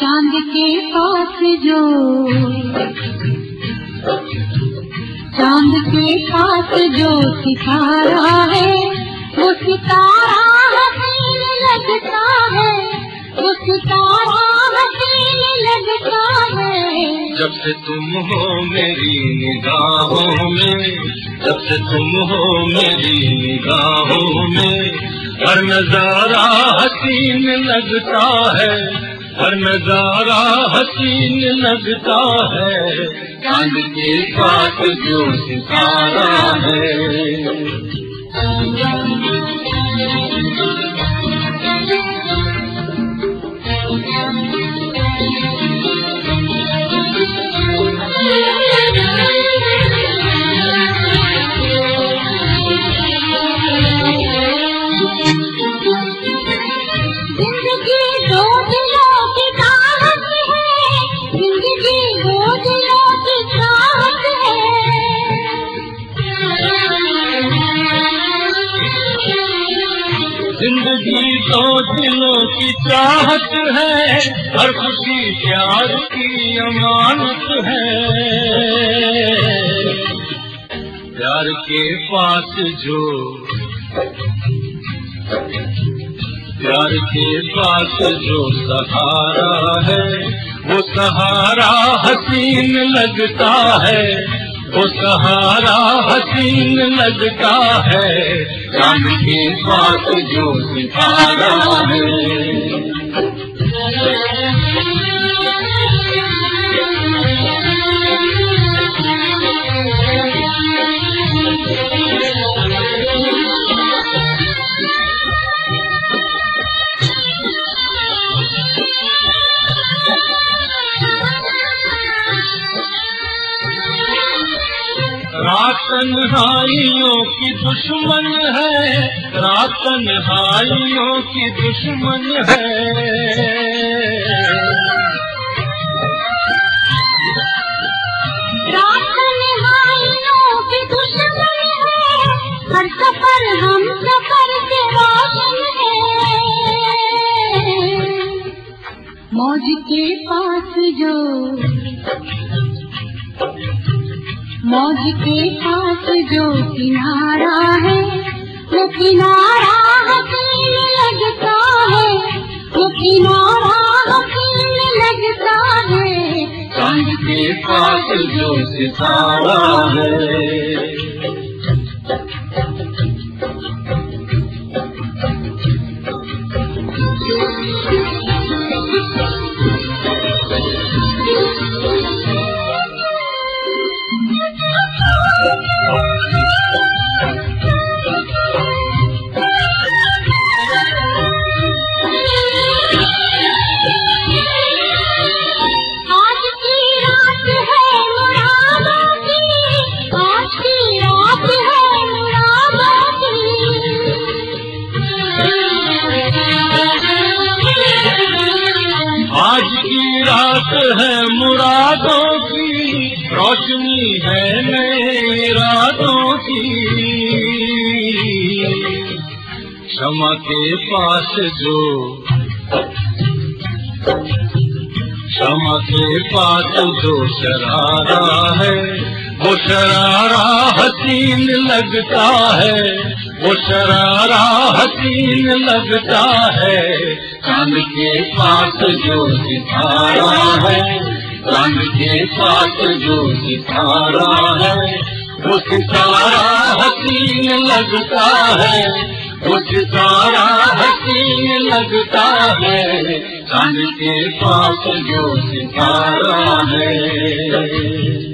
चांद के पास जो चांद के पास जो सितारा है वो सितारा हसीन लगता है वो सितारा हैसारा लगता है। जब से तुम हो मेरी निगाहों में जब से तुम हो मेरी निगाहों में हर नजारा हसीन लगता है हर नजारा हसीन लगता है चांद के साथ जो सितारा है ज़िंदगी तो दिलों की चाहत है, हर खुशी प्यार की अमानत है। प्यार के पास जो, प्यार के पास जो सहारा है, वो सहारा हसीन लगता है, वो सहारा हसीन लगता है। चांद के पास जो सितारा है तन्हाइयों की दुश्मन है। रात तन्हाइयों की दुश्मन है। हम सफ़र के है। मौज के पास जो मौज के पास जो किनारा है वो किनारा हसीन लगता है वो किनारा हसीन लगता है। चांद के पास जो सितारा है मुरादों की रोशनी है नए रातों की। क्षमा के पास जो क्षमा के पास जो शरारा है वो शरारा हसीन लगता है वो शरारा हसीन लगता है। चांद के पास जो सितारा है चांद के पास जो सितारा है। वो सितारा हसीन लगता है वो सितारा हसीन लगता है। चांद के पास जो सितारा है